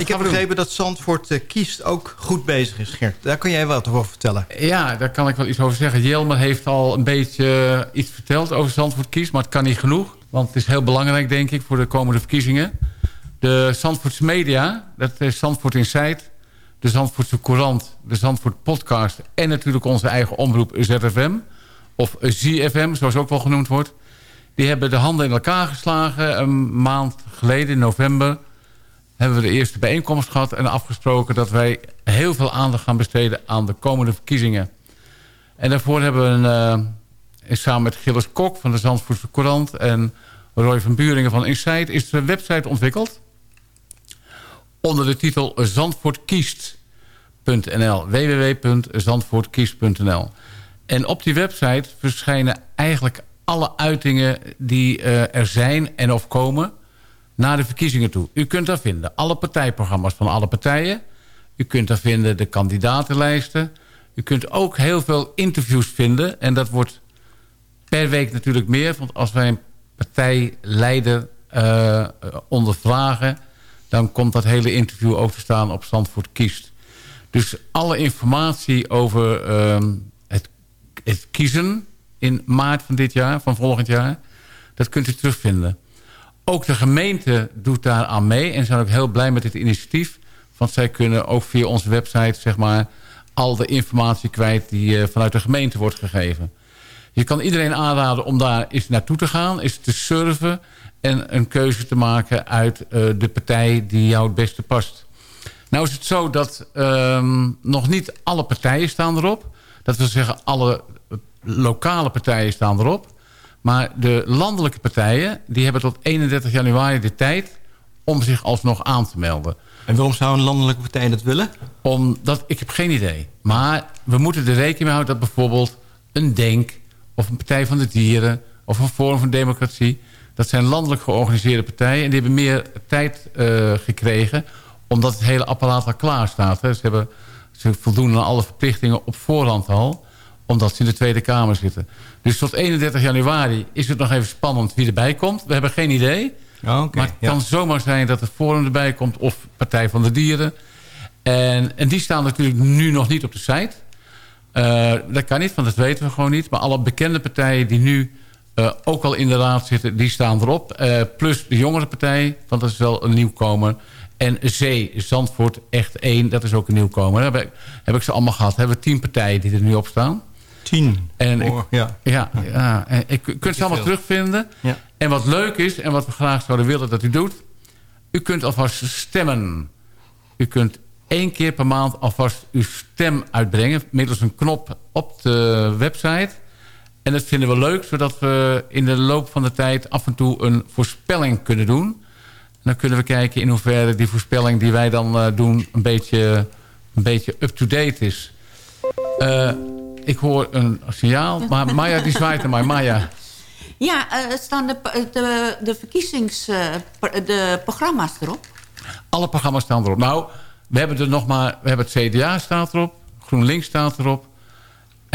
ik heb begrepen dat Zandvoort uh, kiest ook goed bezig is, Gert. Daar kan jij wat over vertellen. Ja, daar kan ik wel iets over zeggen. Jelmer heeft al een beetje iets verteld over Zandvoort kiest, maar het kan niet genoeg. Want het is heel belangrijk, denk ik, voor de komende verkiezingen. De Zandvoortse media, dat is Zandvoort Insight... de Zandvoortse Courant, de Zandvoort Podcast... en natuurlijk onze eigen omroep ZFM, of ZFM, zoals ook wel genoemd wordt... die hebben de handen in elkaar geslagen. Een maand geleden, in november, hebben we de eerste bijeenkomst gehad... en afgesproken dat wij heel veel aandacht gaan besteden... aan de komende verkiezingen. En daarvoor hebben we een, uh, samen met Gilles Kok van de Zandvoortse Courant... en Roy van Buringen van Insight... is de website ontwikkeld onder de titel zandvoortkiest.nl. www.zandvoortkiest.nl. En op die website verschijnen eigenlijk alle uitingen die uh, er zijn en of komen naar de verkiezingen toe. U kunt daar vinden alle partijprogramma's van alle partijen. U kunt daar vinden de kandidatenlijsten. U kunt ook heel veel interviews vinden. En dat wordt per week natuurlijk meer. Want als wij een partijleider uh, ondervragen dan komt dat hele interview ook te staan op Zandvoort Kiest. Dus alle informatie over uh, het, het, kiezen in maart van dit jaar, van volgend jaar... dat kunt u terugvinden. Ook de gemeente doet daar aan mee en zijn ook heel blij met dit initiatief. Want zij kunnen ook via onze website zeg maar, al de informatie kwijt... die uh, vanuit de gemeente wordt gegeven. Je kan iedereen aanraden om daar eens naartoe te gaan, eens te surfen en een keuze te maken uit uh, de partij die jou het beste past. Nou is het zo dat um, nog niet alle partijen staan erop. Dat wil zeggen, alle lokale partijen staan erop. Maar de landelijke partijen die hebben tot 31 januari de tijd om zich alsnog aan te melden. En waarom zou een landelijke partij dat willen? Omdat, ik heb geen idee. Maar we moeten er rekening mee houden dat bijvoorbeeld een DENK... of een Partij van de Dieren of een Forum van Democratie dat zijn landelijk georganiseerde partijen. En die hebben meer tijd uh, gekregen. Omdat het hele apparaat al klaar staat. Hè. Ze, hebben, ze voldoen aan alle verplichtingen op voorhand al. Omdat ze in de Tweede Kamer zitten. Dus tot 31 januari is het nog even spannend wie erbij komt. We hebben geen idee. Oh, okay, maar het ja. kan zomaar zijn dat het Forum erbij komt. Of Partij van de Dieren. En, en die staan natuurlijk nu nog niet op de site. Uh, dat kan niet, want dat weten we gewoon niet. Maar alle bekende partijen die nu uh, ook al in de raad zitten, die staan erop. Uh, plus de jongere partij, want dat is wel een nieuwkomer. En Zee, Zandvoort, echt één, dat is ook een nieuwkomer. Heb ik, heb ik ze allemaal gehad. Hebben we tien partijen die er nu op staan. Tien? En oh, ja. Ja, ja. En ik, u kunt ze allemaal veel. terugvinden. Ja. En wat leuk is, en wat we graag zouden willen dat u doet... u kunt alvast stemmen. U kunt één keer per maand alvast uw stem uitbrengen... middels een knop op de website... En dat vinden we leuk, zodat we in de loop van de tijd af en toe een voorspelling kunnen doen. En dan kunnen we kijken in hoeverre die voorspelling die wij dan uh, doen een beetje, een beetje up-to-date is. Uh, ik hoor een signaal, maar Maya die zwaait naar mij. Maya. Ja, uh, staan de, de, de verkiezings... de programma's erop? Alle programma's staan erop. Nou, we hebben er nog maar... We hebben het CDA staat erop. GroenLinks staat erop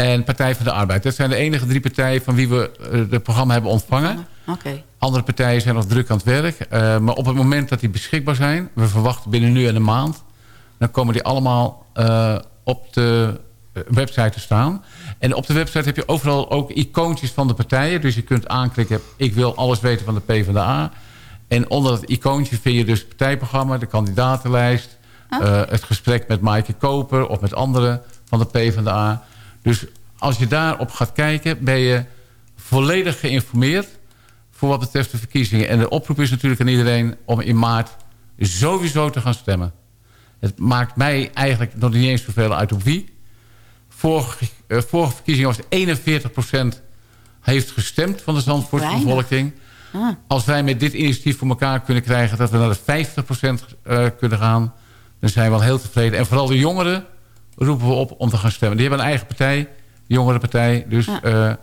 en Partij van de Arbeid. Dat zijn de enige drie partijen van wie we het uh, programma hebben ontvangen. Okay. Andere partijen zijn nog druk aan het werk. Uh, maar op het moment dat die beschikbaar zijn... we verwachten binnen nu en een maand... dan komen die allemaal uh, op de website te staan. En op de website heb je overal ook icoontjes van de partijen. Dus je kunt aanklikken... ik wil alles weten van de PvdA. En onder dat icoontje vind je dus het partijprogramma... de kandidatenlijst... Oh. het gesprek met Maaike Koper of met anderen van de PvdA... Dus als je daarop gaat kijken, ben je volledig geïnformeerd voor wat betreft de verkiezingen. En de oproep is natuurlijk aan iedereen om in maart sowieso te gaan stemmen. Het maakt mij eigenlijk nog niet eens zoveel uit op wie. Vorige, uh, vorige verkiezingen was 41% heeft gestemd van de Zandvoortse. Ah. Als wij met dit initiatief voor elkaar kunnen krijgen... dat we naar de 50% uh, kunnen gaan... dan zijn we wel heel tevreden. En vooral de jongeren roepen we op om te gaan stemmen. Die hebben een eigen partij, jongerenpartij. Dus ja. uh,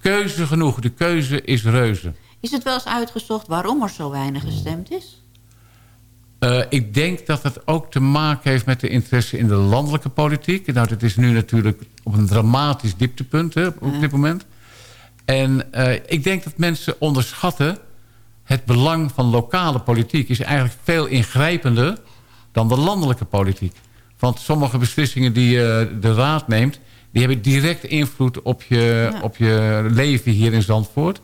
keuze genoeg. De keuze is reuze. Is het wel eens uitgezocht waarom er zo weinig gestemd is? Uh, ik denk dat het ook te maken heeft met de interesse in de landelijke politiek. Nou, dat is nu natuurlijk op een dramatisch dieptepunt hè, op ja. dit moment. En uh, ik denk dat mensen onderschatten... het belang van lokale politiek is eigenlijk veel ingrijpender dan de landelijke politiek. Want sommige beslissingen die eh, de raad neemt... die hebben direct invloed op je, Ja. op je leven hier in Zandvoort.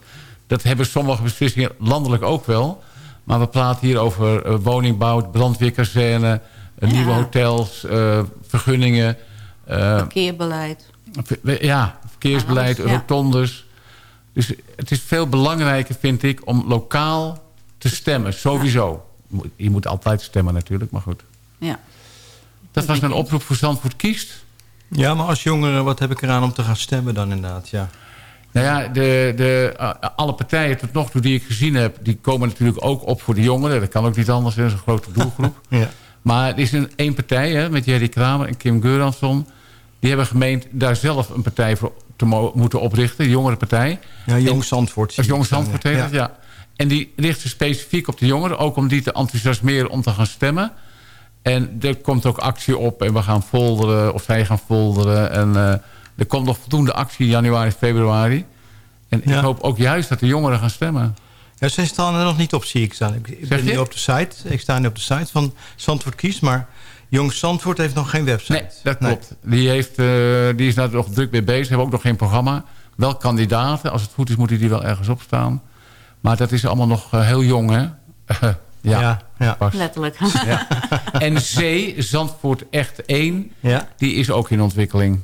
Dat hebben sommige beslissingen landelijk ook wel. Maar we praten hier over eh, woningbouw, brandweerkazerne... eh, Ja. nieuwe hotels, eh, vergunningen... eh, Verkeerbeleid. Ver- Ja, verkeersbeleid, Alles, ja. rotondes. Dus het is veel belangrijker, vind ik, om lokaal te stemmen. Sowieso. Je moet altijd stemmen natuurlijk, maar goed. Ja. Dat was mijn oproep voor Zandvoort Kiest. Ja, maar als jongere, wat heb ik eraan om te gaan stemmen dan inderdaad? Ja. Nou ja, de, de, uh, alle partijen tot nog toe die ik gezien heb... die komen natuurlijk ook op voor de jongeren. Dat kan ook niet anders, dat is een grote doelgroep. Ja. Maar er is een, één partij, hè, met Jerry Kramer en Kim Geuransson... die hebben gemeend daar zelf een partij voor te mo- moeten oprichten. De jongerenpartij. Ja, Jong Zandvoort. Als Jong Zandvoort heet ja. het, ja. En die richt zich specifiek op de jongeren. Ook om die te enthousiasmeren om te gaan stemmen. En er komt ook actie op. En we gaan folderen. Of zij gaan folderen. En eh, er komt nog voldoende actie in januari, februari. En Ja. ik hoop ook juist dat de jongeren gaan stemmen. Ja, zij staan er nog niet op, zie ik staan. Ik, ik ben je? nu op de site. Ik sta nu op de site van Zandvoort Kies, maar Jong Zandvoort heeft nog geen website. Nee, dat klopt. Die, heeft, eh, die is daar nog druk mee bezig. Hebben ook nog geen programma. Wel kandidaten. Als het goed is, moeten die wel ergens op staan. Maar dat is allemaal nog eh, heel jong, hè? ja, Ja. Letterlijk. Ja. En C, Zandvoort Echt 1, Ja, die is ook in ontwikkeling.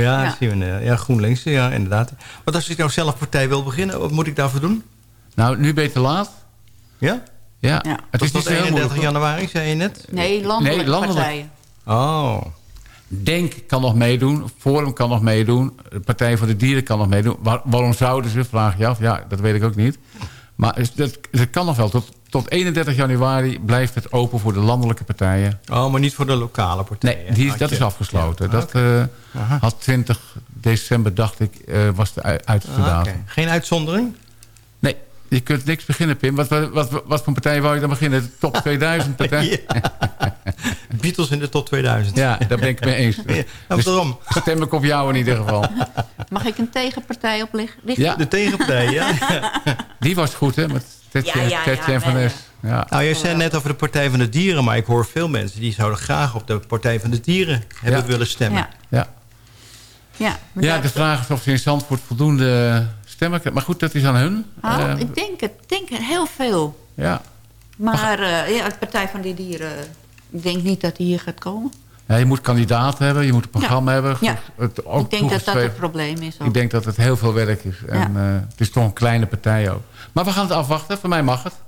Ja, zien we. eh, Ja, GroenLinks, ja, inderdaad. Wat als ik nou zelf partij wil beginnen, wat moet ik daarvoor doen? Nou, nu ben je te laat. Ja? Ja, Ja. het is niet tot zo heel 31 moeilijk. hoor. januari, zei je net? Nee, landelijke Nee, landelijk. partijen. Oh, Denk kan nog meedoen, Forum kan nog meedoen... de Partij voor de Dieren kan nog meedoen. Waar- waarom zouden ze, vraag je af. Ja, dat weet ik ook niet. Maar het- dat, dat kan nog wel. Tot, tot 31 januari blijft het open voor de landelijke partijen. oh maar niet voor de lokale partijen. Nee, die, Had dat je- is afgesloten. Ja. Dat eh, had 20 december, dacht ik, eh, was de uiterste Ah. Geen uitzondering? Nee, je kunt niks beginnen, Pim. Wat, wat, wat, wat voor partij wou je dan beginnen? De top 2000 partij? Beatles in de top 2000. Ja, daar ben ik mee eens. Ja, nou, Dus daarom. stem ik op jou in ieder geval. Mag ik een tegenpartij oplichten? Ja, De tegenpartij, ja. die was goed, hè? Met Tetje, Ja, ja, Tetje ja, en Van Nes. Ja. Nou, jij zei net over de Partij van de Dieren... maar ik hoor veel mensen die zouden graag op de Partij van de Dieren hebben Ja. willen stemmen. Ja. Ja. Ja, de vraag is of ze in Zandvoort voldoende stemmen krijgen. Maar goed, dat is aan hun. Nou, Eh, ik denk het, denk het heel veel. ja. Maar eh, ja, de Partij van de Dieren... Ik denk niet dat die hier gaat komen. Ja, je moet kandidaten hebben, je moet een programma hebben. Ja. Het, ook ik denk dat dat het probleem is. ook. Ik denk dat het heel veel werk is. En eh, het is toch een kleine partij ook. Maar we gaan het afwachten. Voor mij mag het.